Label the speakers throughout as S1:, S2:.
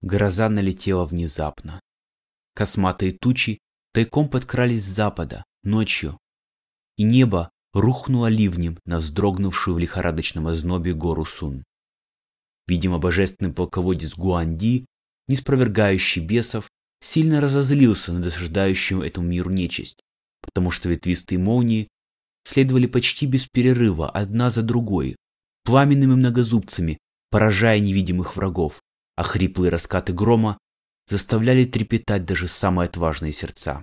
S1: Гроза налетела внезапно. Косматые тучи тайком подкрались с запада, ночью, и небо рухнуло ливнем на вздрогнувшую в лихорадочном ознобе гору Сун. Видимо, божественный полководец Гуанди, не спровергающий бесов, сильно разозлился на досаждающую этому миру нечисть, потому что ветвистые молнии следовали почти без перерыва одна за другой, пламенными многозубцами, поражая невидимых врагов, а хриплые раскаты грома заставляли трепетать даже самые отважные сердца.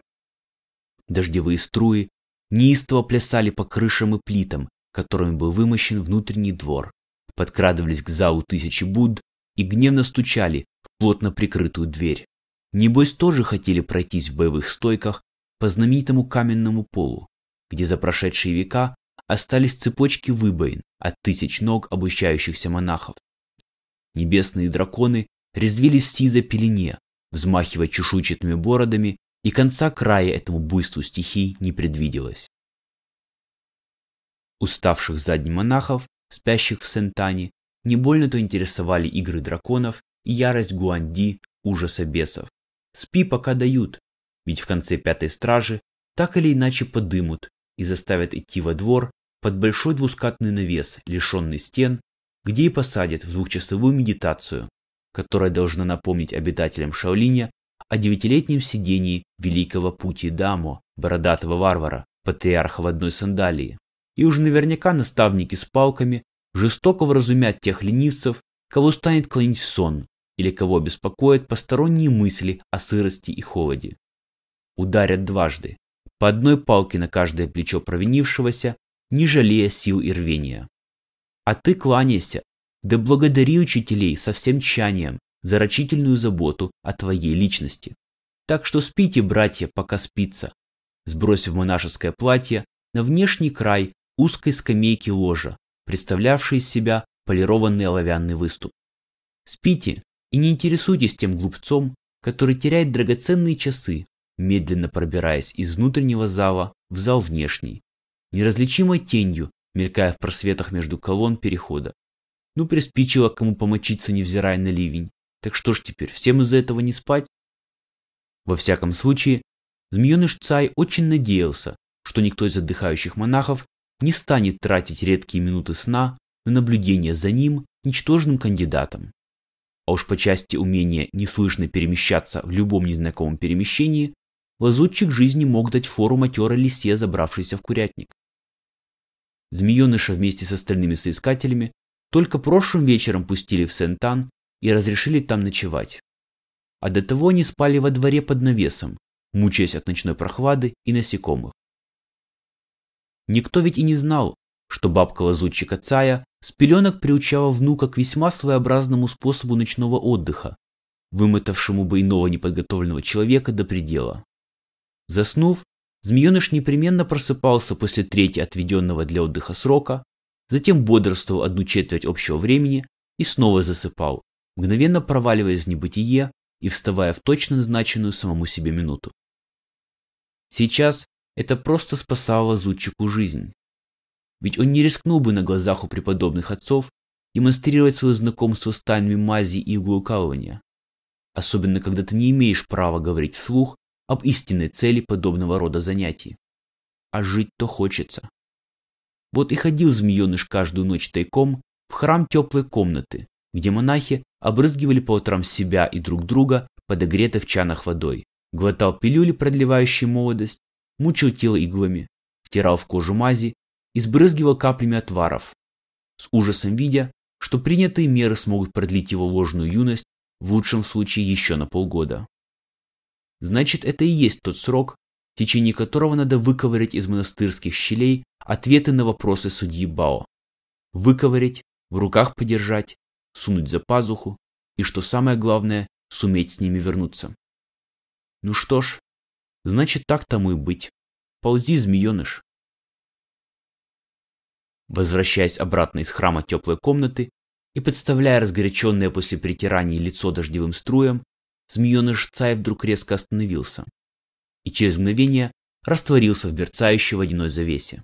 S1: Дождевые струи неистово плясали по крышам и плитам, которыми был вымощен внутренний двор, подкрадывались к залу тысячи Будд и гневно стучали в плотно прикрытую дверь. Небось тоже хотели пройтись в боевых стойках по знаменитому каменному полу, где за прошедшие века остались цепочки выбоин от тысяч ног обучающихся монахов. Небесные драконы резвились в сизой пелене, взмахивая чешуйчатыми бородами, и конца края этому буйству стихий не предвиделось. Уставших задних монахов, спящих в Сентане, не больно-то интересовали игры драконов и ярость Гуанди, ужаса бесов. Спи, пока дают, ведь в конце пятой стражи так или иначе подымут и заставят идти во двор под большой двускатный навес, лишенный стен, где и посадят в двухчасовую медитацию, которая должна напомнить обитателям Шаолиня о девятилетнем сидении великого пути Дамо, бородатого варвара, патриарха в одной сандалии. И уж наверняка наставники с палками жестоко вразумят тех ленивцев, кого станет клонить сон или кого беспокоят посторонние мысли о сырости и холоде. Ударят дважды, по одной палке на каждое плечо провинившегося, не жалея сил и рвения. А ты кланяйся, да благодари учителей со всем тщанием за рачительную заботу о твоей личности. Так что спите, братья, пока спится, сбросив монашеское платье на внешний край узкой скамейки ложа, представлявшей из себя полированный оловянный выступ. Спите и не интересуйтесь тем глупцом, который теряет драгоценные часы, медленно пробираясь из внутреннего зала в зал внешний, неразличимой тенью, мелькая в просветах между колонн перехода. Ну, приспичило кому помочиться, невзирая на ливень. Так что ж теперь, всем из-за этого не спать? Во всяком случае, змееныш Цай очень надеялся, что никто из отдыхающих монахов не станет тратить редкие минуты сна на наблюдение за ним, ничтожным кандидатом. А уж по части умения неслышно перемещаться в любом незнакомом перемещении, лазутчик жизни мог дать фору матерой лисе, забравшейся в курятник. Змееныша вместе с остальными соискателями только прошлым вечером пустили в Сентан и разрешили там ночевать. А до того они спали во дворе под навесом, мучаясь от ночной прохлады и насекомых. Никто ведь и не знал, что бабка лазутчика Цая с пеленок приучала внука к весьма своеобразному способу ночного отдыха, вымотавшему бы иного неподготовленного человека до предела. Заснув, змееныш непременно просыпался после трети отведенного для отдыха срока, затем бодрствовал одну четверть общего времени и снова засыпал, мгновенно проваливаясь в небытие и вставая в точно назначенную самому себе минуту. Сейчас это просто спасало лазутчику жизнь. Ведь он не рискнул бы на глазах у преподобных отцов демонстрировать свое знакомство с тайнами мази и иглоукалывания. Особенно, когда ты не имеешь права говорить вслух об истинной цели подобного рода занятий. А жить-то хочется. Вот и ходил змееныш каждую ночь тайком в храм теплой комнаты, где монахи обрызгивали по утрам себя и друг друга подогретой в чанах водой, глотал пилюли, продлевающие молодость, мучил тело иглами, втирал в кожу мази и сбрызгивал каплями отваров, с ужасом видя, что принятые меры смогут продлить его ложную юность в лучшем случае еще на полгода. Значит, это и есть тот срок, в течение которого надо выковырять из монастырских щелей ответы на вопросы судьи Бао. Выковырять, в руках подержать, сунуть за пазуху и, что самое главное, суметь с ними вернуться. Ну что ж, значит так тому и быть. Ползи, змееныш. Возвращаясь обратно из храма теплой комнаты и подставляя разгоряченное после притирания лицо дождевым струям, змееныш Цай вдруг резко остановился и через мгновение растворился в мерцающей водяной завесе.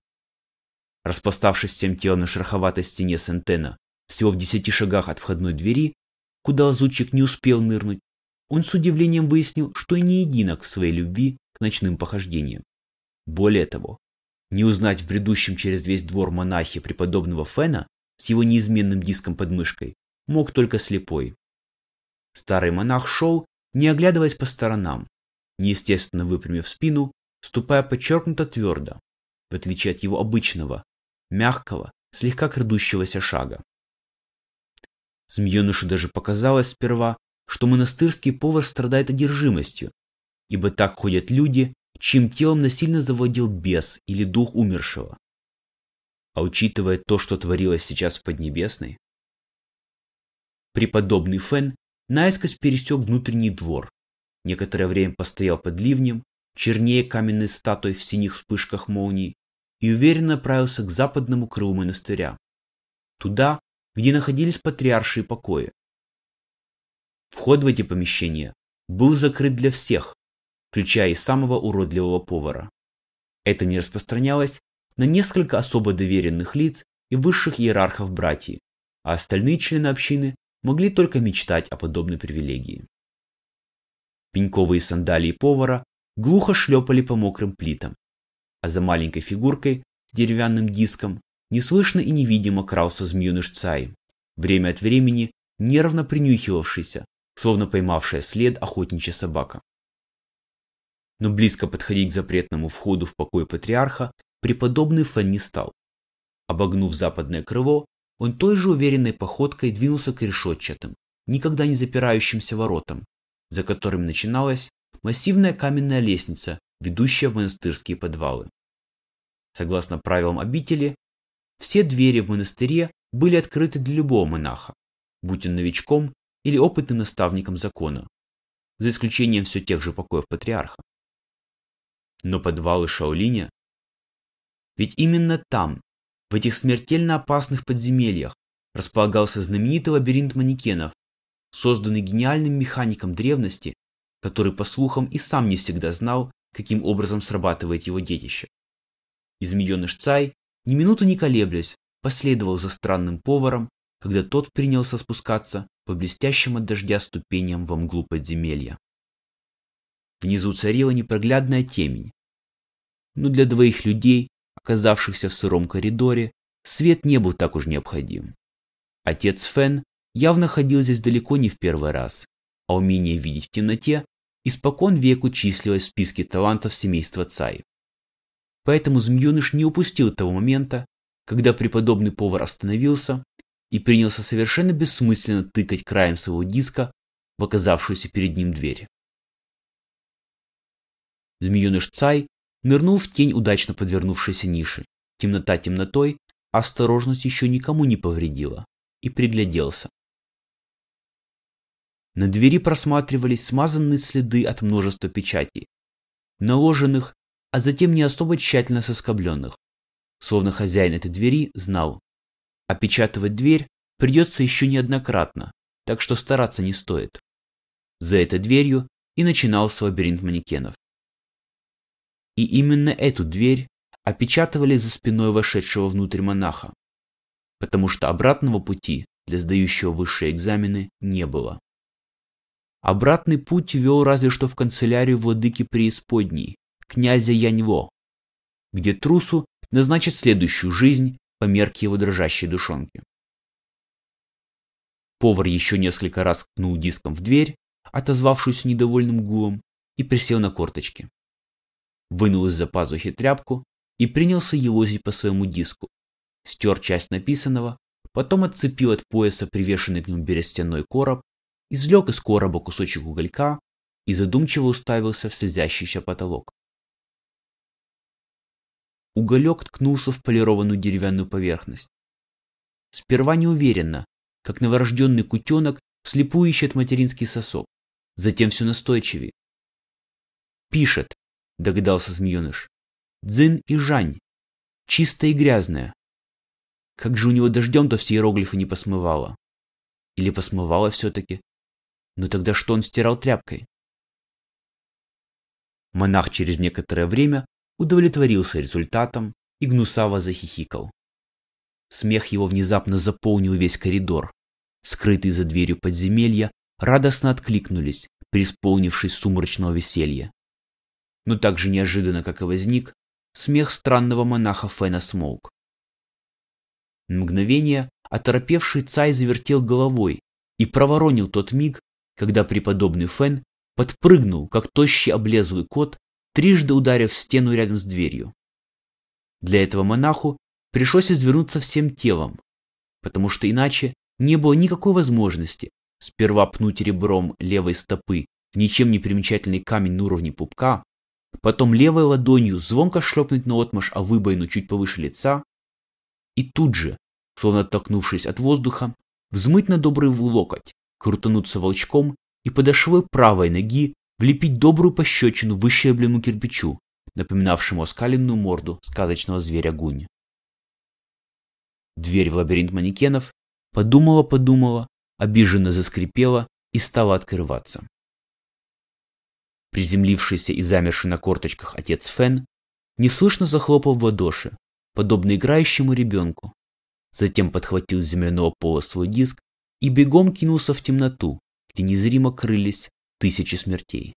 S1: Распластавшись всем телом на шероховатой стене Сентена, всего в десяти шагах от входной двери, куда лазутчик не успел нырнуть, он с удивлением выяснил, что и не единок в своей любви к ночным похождениям. Более того, не узнать в бредущем через весь двор монахи преподобного Фена с его неизменным диском под мышкой мог только слепой. Старый монах шел, не оглядываясь по сторонам, неестественно выпрямив спину, ступая подчеркнуто твердо, в отличие от его обычного, мягкого, слегка крадущегося шага. Змеенышу даже показалось сперва, что монастырский повар страдает одержимостью, ибо так ходят люди, чьим телом насильно завладел бес или дух умершего. А учитывая то, что творилось сейчас в Поднебесной, преподобный Фен наискось пересек внутренний двор, некоторое время постоял под ливнем, чернее каменной статуей в синих вспышках молний, и уверенно направился к западному крылу монастыря, туда, где находились патриаршие покои. Вход в эти помещения был закрыт для всех, включая и самого уродливого повара. Это не распространялось на несколько особо доверенных лиц и высших иерархов братьев, а остальные члены общины могли только мечтать о подобной привилегии. Пеньковые сандалии повара глухо шлепали по мокрым плитам, а за маленькой фигуркой с деревянным диском неслышно и невидимо крался змееныш Цай, время от времени нервно принюхивавшийся, словно поймавшая след охотничья собака. Но близко подходить к запретному входу в покой патриарха преподобный Фен не стал. Обогнув западное крыло, он той же уверенной походкой двинулся к решетчатым, никогда не запирающимся воротам, за которыми начиналась массивная каменная лестница, ведущая в монастырские подвалы. Согласно правилам обители, все двери в монастыре были открыты для любого монаха, будь он новичком или опытным наставником закона, за исключением все тех же покоев патриарха. Но подвалы Шаолиня... Ведь именно там, в этих смертельно опасных подземельях, располагался знаменитый лабиринт манекенов, созданный гениальным механиком древности, который, по слухам, и сам не всегда знал, каким образом срабатывает его детище. И Цай, ни минуту не колеблясь, последовал за странным поваром, когда тот принялся спускаться по блестящим от дождя ступеням во мглу подземелья. Внизу царила непроглядная темень. Но для двоих людей, оказавшихся в сыром коридоре, свет не был так уж необходим. Отец Фен явно ходил здесь далеко не в первый раз, а умение видеть в темноте испокон веку числилось в списке талантов семейства Цай. Поэтому змееныш не упустил того момента, когда преподобный повар остановился и принялся совершенно бессмысленно тыкать краем своего диска в оказавшуюся перед ним дверь. Змееныш Цай нырнул в тень удачно подвернувшейся ниши. Темнота темнотой, осторожность еще никому не повредила. И пригляделся. На двери просматривались смазанные следы от множества печатей, наложенных, а затем не особо тщательно соскобленных. Словно хозяин этой двери знал, опечатывать дверь придется еще неоднократно, так что стараться не стоит. За этой дверью и начинался лабиринт манекенов. И именно эту дверь опечатывали за спиной вошедшего внутрь монаха, потому что обратного пути для сдающего высшие экзамены не было. Обратный путь вел разве что в канцелярию владыки преисподней, князя Яньло, где трусу назначат следующую жизнь по мерке его дрожащей душонки. Повар еще несколько раз ткнул диском в дверь, отозвавшуюся недовольным гулом, и присел на корточки вынул из-за пазухи тряпку и принялся елозить по своему диску. Стер часть написанного, потом отцепил от пояса привешенный к нему берестяной короб, извлек из короба кусочек уголька и задумчиво уставился в слезящийся потолок. Уголек ткнулся в полированную деревянную поверхность. Сперва неуверенно, как новорожденный кутенок вслепую ищет материнский сосок, затем все настойчивее. Пишет, догадался змееныш. Дзин и Жань. Чистая и грязная. Как же у него дождем-то все иероглифы не посмывало? Или посмывало все-таки? Но тогда что он стирал тряпкой? Монах через некоторое время удовлетворился результатом и гнусаво захихикал. Смех его внезапно заполнил весь коридор, скрытые за дверью подземелья, радостно откликнулись, преисполнившись сумрачного веселья. Но так же неожиданно, как и возник, смех странного монаха Фена смолк. На мгновение оторопевший цай завертел головой и проворонил тот миг, когда преподобный Фен подпрыгнул, как тощий облезлый кот, трижды ударив в стену рядом с дверью. Для этого монаху пришлось извернуться всем телом, потому что иначе не было никакой возможности сперва пнуть ребром левой стопы в ничем не примечательный камень на уровне пупка, потом левой ладонью звонко шлепнуть на отмаш о выбоину чуть повыше лица и тут же, словно оттолкнувшись от воздуха, взмыть на добрый локоть, крутануться волчком и подошвой правой ноги влепить добрую пощечину выщербленному кирпичу, напоминавшему оскаленную морду сказочного зверя гунь. Дверь в лабиринт манекенов подумала-подумала, обиженно заскрипела и стала открываться. Приземлившийся и замерший на корточках отец Фен неслышно захлопал в ладоши, подобно играющему ребенку. Затем подхватил с земляного пола свой диск и бегом кинулся в темноту, где незримо крылись тысячи смертей.